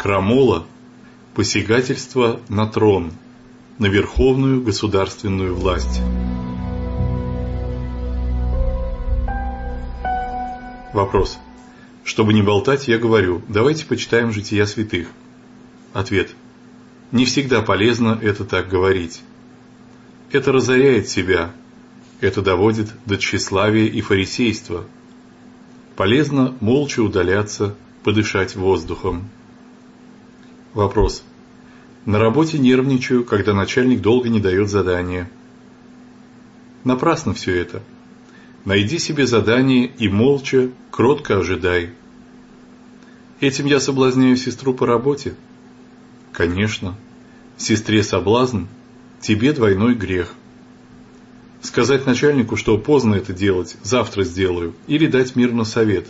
Крамола – посягательство на трон, на верховную государственную власть. Вопрос. Чтобы не болтать, я говорю, давайте почитаем жития святых. Ответ. Не всегда полезно это так говорить. Это разоряет себя. Это доводит до тщеславия и фарисейства. Полезно молча удаляться, подышать воздухом. Вопрос. На работе нервничаю, когда начальник долго не дает задания. Напрасно все это. Найди себе задание и молча, кротко ожидай. Этим я соблазняю сестру по работе? Конечно. Сестре соблазн, тебе двойной грех. Сказать начальнику, что поздно это делать, завтра сделаю, или дать мирно совет.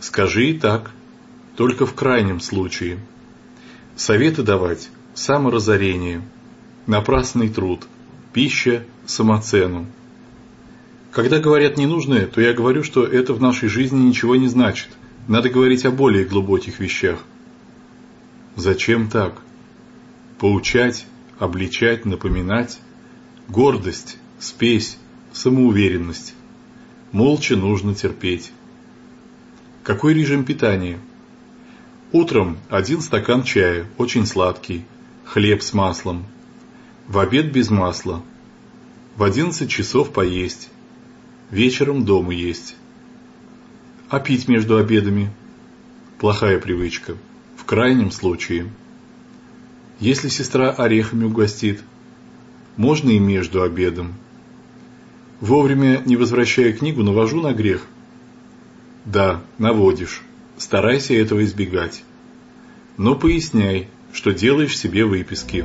Скажи и так, только в крайнем случае. Советы давать – саморазорение, напрасный труд, пища – самоцену. Когда говорят ненужное, то я говорю, что это в нашей жизни ничего не значит. Надо говорить о более глубоких вещах. Зачем так? Поучать, обличать, напоминать. Гордость, спесь, самоуверенность. Молча нужно терпеть. Какой режим питания? Утром один стакан чая, очень сладкий, хлеб с маслом. В обед без масла. В 11 часов поесть вечером дома есть. А пить между обедами? Плохая привычка. В крайнем случае. Если сестра орехами угостит, можно и между обедом. Вовремя, не возвращая книгу, навожу на грех. Да, наводишь. Старайся этого избегать. но поясняй, что делаешь себе выписки.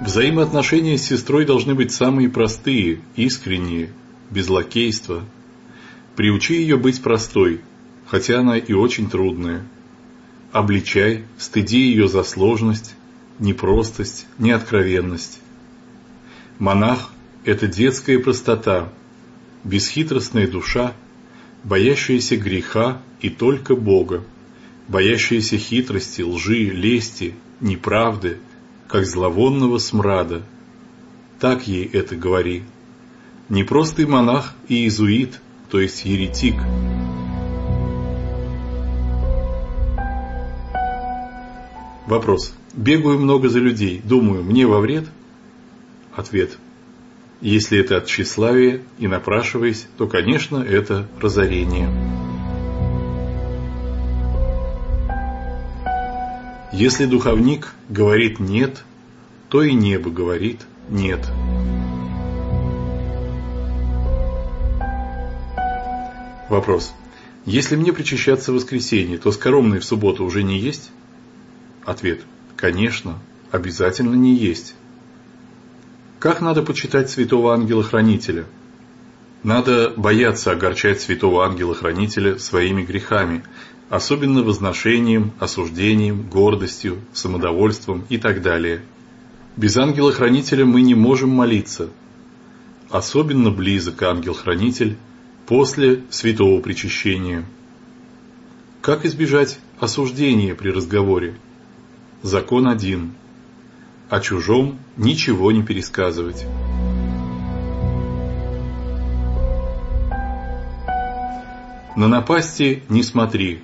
Взаимоотношения с сестрой должны быть самые простые, искренние, без лакейства. Приучи ее быть простой, хотя она и очень трудная. Обличай, стыди ее за сложность, непростость, неоткровенность. Монах – это детская простота, бесхитростная душа, боящаяся греха и только Бога, боящаяся хитрости, лжи, лести, неправды – как зловонного смрада. Так ей это говори. Не простый монах и иезуит, то есть еретик. Вопрос. Бегаю много за людей, думаю, мне во вред? Ответ. Если это от тщеславия и напрашиваясь, то, конечно, это разорение. Если духовник говорит «нет», то и небо говорит «нет». Вопрос. Если мне причащаться в воскресенье, то скоромные в субботу уже не есть? Ответ. Конечно, обязательно не есть. Как надо почитать святого ангела-хранителя? Надо бояться огорчать святого ангела-хранителя своими грехами, особенно возношением, осуждением, гордостью, самодовольством и так далее. Без ангела-хранителя мы не можем молиться. Особенно близок ангел-хранитель после святого причащения. Как избежать осуждения при разговоре? Закон один. О чужом ничего не пересказывать. На напасти не смотри,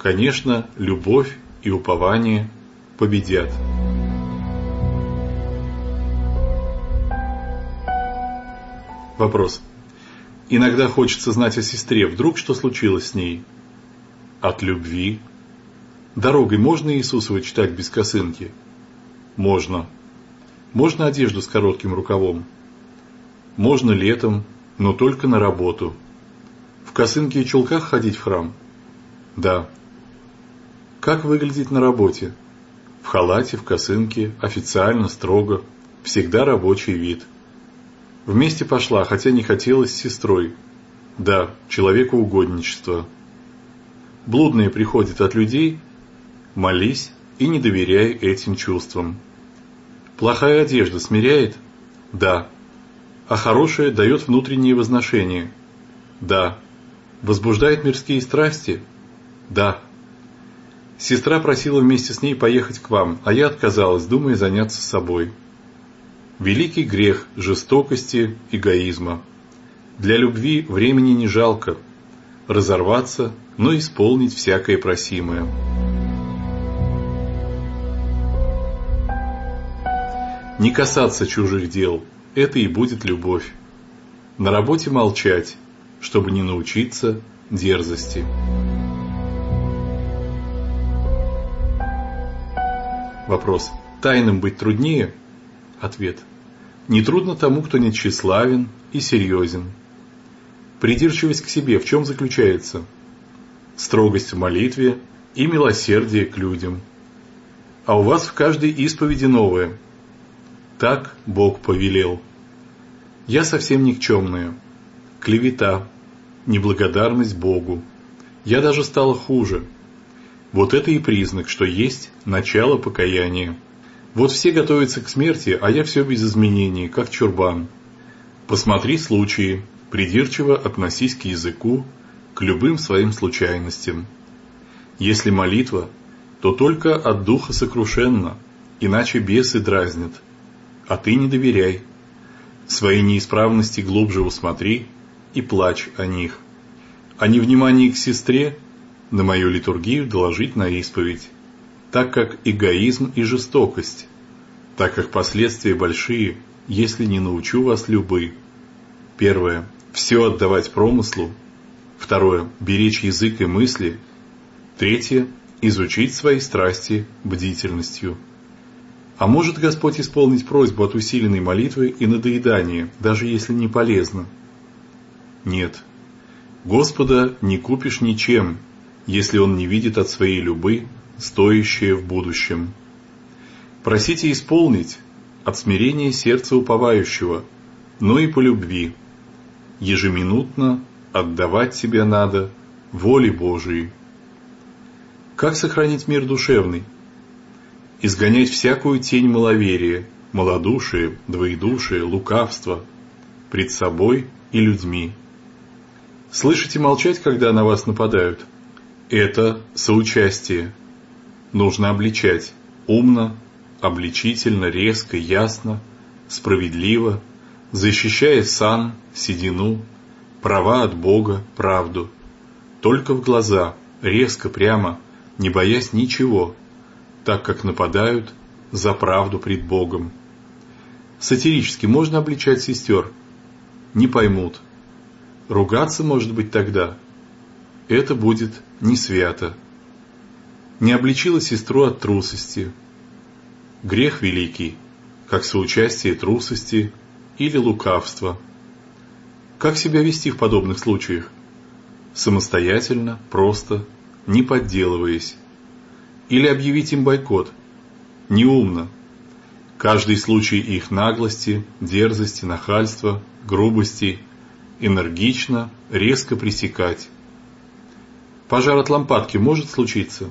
конечно, любовь и упование победят. Вопрос. Иногда хочется знать о сестре, вдруг что случилось с ней? От любви. Дорогой можно Иисусова читать без косынки? Можно. Можно одежду с коротким рукавом? Можно летом, но только на работу. В косынке и чулках ходить в храм? Да. Как выглядеть на работе? В халате, в косынке, официально, строго, всегда рабочий вид. Вместе пошла, хотя не хотелось с сестрой. Да, человеку угодничество. Блудные приходят от людей, молись и не доверяй этим чувствам. Плохая одежда смиряет? Да. А хорошая дает внутреннее возношение? Да. Возбуждает мирские страсти? Да. Сестра просила вместе с ней поехать к вам, а я отказалась, думая заняться собой. Великий грех жестокости, эгоизма. Для любви времени не жалко. Разорваться, но исполнить всякое просимое. Не касаться чужих дел – это и будет любовь. На работе молчать, чтобы не научиться дерзости. Вопрос. Тайным быть труднее? Ответ. Не трудно тому, кто не тщеславен и серьезен. Придирчивость к себе в чем заключается? Строгость в молитве и милосердие к людям. А у вас в каждой исповеди новое. Так Бог повелел. Я совсем никчемная. Клевета, неблагодарность Богу. Я даже стала хуже – вот это и признак, что есть начало покаяния. Вот все готовятся к смерти, а я все без изменений, как чурбан. Посмотри случаи, придирчиво относись к языку, к любым своим случайностям. Если молитва, то только от духа сокрушенно, иначе бесы дразнят. А ты не доверяй. Свои неисправности глубже усмотри и плачь о них. А невнимание к сестре на мою литургию доложить на исповедь, так как эгоизм и жестокость, так как последствия большие, если не научу вас любы. Первое. Все отдавать промыслу. Второе. Беречь язык и мысли. Третье. Изучить свои страсти бдительностью. А может Господь исполнить просьбу от усиленной молитвы и надоедания, даже если не полезно? Нет. Господа не купишь ничем, если Он не видит от своей любы стоящее в будущем. Просите исполнить от смирения сердца уповающего, но и по любви. Ежеминутно отдавать себя надо воле Божией. Как сохранить мир душевный? Изгонять всякую тень маловерия, малодушие, двоедушие, лукавство пред собой и людьми. Слышите молчать, когда на вас нападают? Это соучастие. Нужно обличать умно, обличительно, резко, ясно, справедливо, защищая сан, седину, права от Бога, правду. Только в глаза, резко, прямо, не боясь ничего, так как нападают за правду пред Богом. Сатирически можно обличать сестер? Не поймут. Ругаться, может быть, тогда? Это будет не свято. Не обличила сестру от трусости. Грех великий, как соучастие трусости или лукавства. Как себя вести в подобных случаях? Самостоятельно, просто, не подделываясь. Или объявить им бойкот? Неумно. Каждый случай их наглости, дерзости, нахальства, грубости энергично, резко пресекать. Пожар от лампадки может случиться?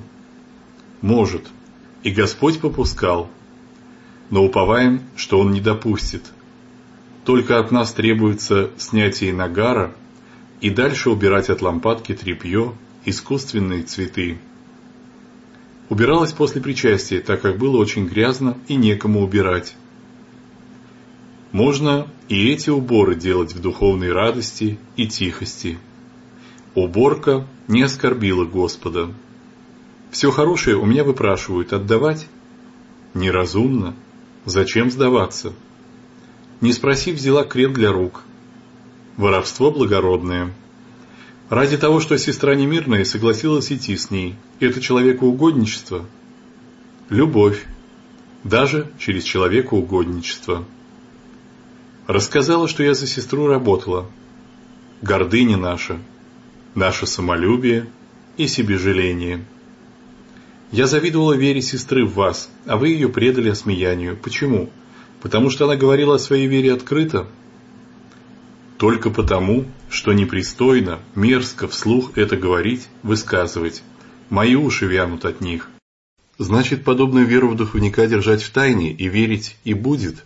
Может. И Господь попускал. Но уповаем, что Он не допустит. Только от нас требуется снятие нагара и дальше убирать от лампадки тряпье, искусственные цветы. Убиралась после причастия, так как было очень грязно и некому убирать. Можно и эти уборы делать в духовной радости и тихости. Уборка не оскорбила Господа. Все хорошее у меня выпрашивают отдавать? Неразумно. Зачем сдаваться? Не спросив, взяла крем для рук. Воровство благородное. Ради того, что сестра немирная согласилась идти с ней, это человекоугодничество? Любовь. Даже через человекоугодничество. Рассказала, что я за сестру работала. Гордыня наша, наше самолюбие и себежаление. Я завидовала вере сестры в вас, а вы ее предали осмеянию. Почему? Потому что она говорила о своей вере открыто? Только потому, что непристойно, мерзко вслух это говорить, высказывать. Мои уши вянут от них. Значит, подобную веру в духовника держать в тайне и верить и будет?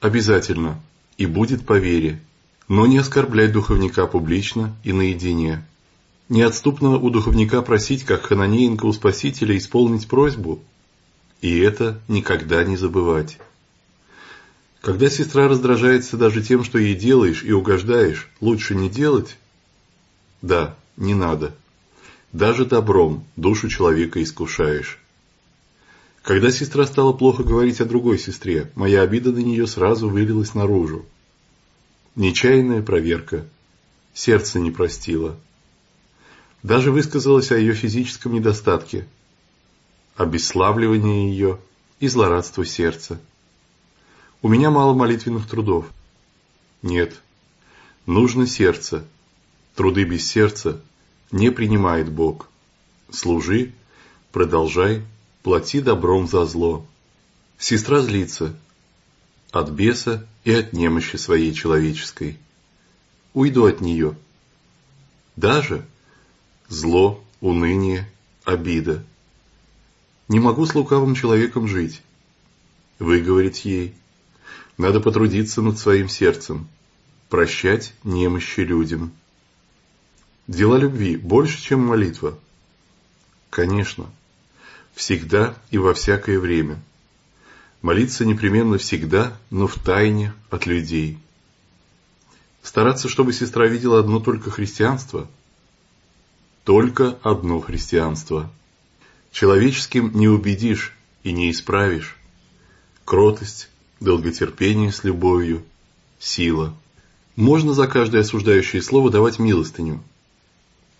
Обязательно и будет по вере, но не оскорблять духовника публично и наедине. Неотступно у духовника просить, как Хананеенко у Спасителя, исполнить просьбу, и это никогда не забывать. Когда сестра раздражается даже тем, что ей делаешь и угождаешь, лучше не делать? Да, не надо. Даже добром душу человека искушаешь. Когда сестра стала плохо говорить о другой сестре, моя обида на нее сразу вылилась наружу. Нечаянная проверка. Сердце не простило. Даже высказалась о ее физическом недостатке. Обесславливание ее и злорадство сердца. У меня мало молитвенных трудов. Нет. Нужно сердце. Труды без сердца не принимает Бог. Служи, продолжай, плати добром за зло. Сестра злится. От беса и от немощи своей человеческой. Уйду от нее. Даже зло, уныние, обида. Не могу с лукавым человеком жить. Выговорить ей. Надо потрудиться над своим сердцем. Прощать немощи людям. Дела любви больше, чем молитва? Конечно. Всегда и во всякое время. Молиться непременно всегда, но в тайне от людей. Стараться, чтобы сестра видела одно только христианство? Только одно христианство. Человеческим не убедишь и не исправишь. Кротость, долготерпение с любовью, сила. Можно за каждое осуждающее слово давать милостыню.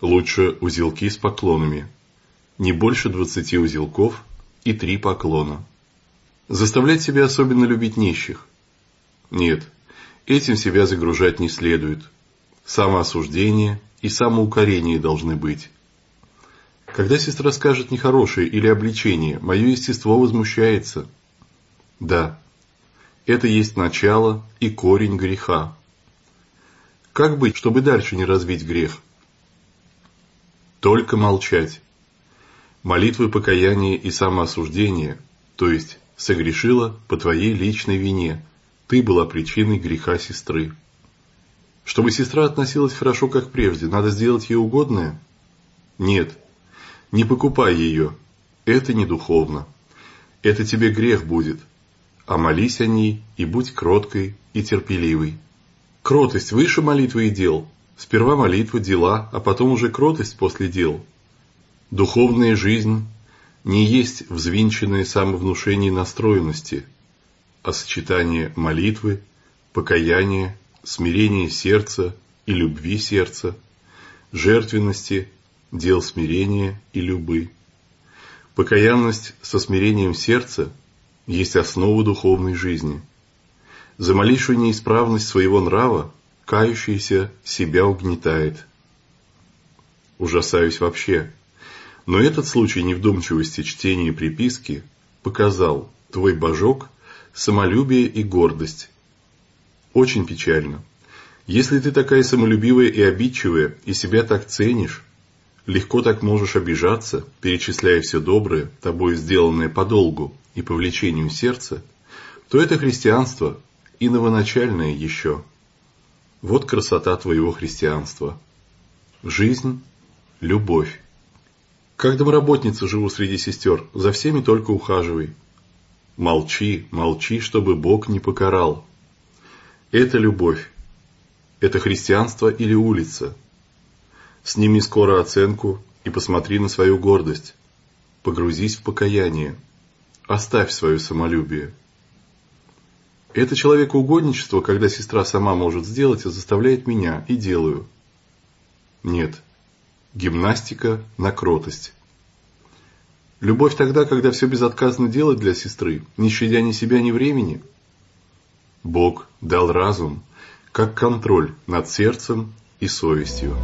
Лучше узелки с поклонами. Не больше двадцати узелков и три поклона. Заставлять себя особенно любить нищих? Нет, этим себя загружать не следует. самоосуждение и самоукорение должны быть. Когда сестра скажет нехорошее или обличение, мое естество возмущается. Да, это есть начало и корень греха. Как быть, чтобы дальше не развить грех? Только молчать. Молитвы покаяния и самоосуждения, то есть согрешила по твоей личной вине, ты была причиной греха сестры. Чтобы сестра относилась хорошо, как прежде, надо сделать ей угодное? Нет, не покупай ее, это не духовно. Это тебе грех будет, а молись о ней и будь кроткой и терпеливой. Кротость выше молитвы и дел. Сперва молитва, дела, а потом уже кротость после дел. Духовная жизнь не есть взвинченное самовнушение настроенности, а сочетание молитвы, покаяния, смирения сердца и любви сердца, жертвенности, дел смирения и любы. Покаянность со смирением сердца есть основа духовной жизни. За малейшую неисправность своего нрава кающийся себя угнетает. Ужасаюсь вообще. Но этот случай невдумчивости чтения приписки показал твой божок самолюбие и гордость. Очень печально. Если ты такая самолюбивая и обидчивая, и себя так ценишь, легко так можешь обижаться, перечисляя все доброе, тобой сделанное по долгу и по влечению сердца, то это христианство и новоначальное еще. Вот красота твоего христианства. Жизнь – любовь. Как домработница живу среди сестер, за всеми только ухаживай. Молчи, молчи, чтобы Бог не покарал. Это любовь. Это христианство или улица. Сними скоро оценку и посмотри на свою гордость. Погрузись в покаяние. Оставь свое самолюбие. Это человекоугодничество, когда сестра сама может сделать, и заставляет меня, и делаю. Нет. Гимнастика на кротость. Любовь тогда, когда все безотказно делать для сестры, не щадя ни себя, ни времени. Бог дал разум, как контроль над сердцем и совестью.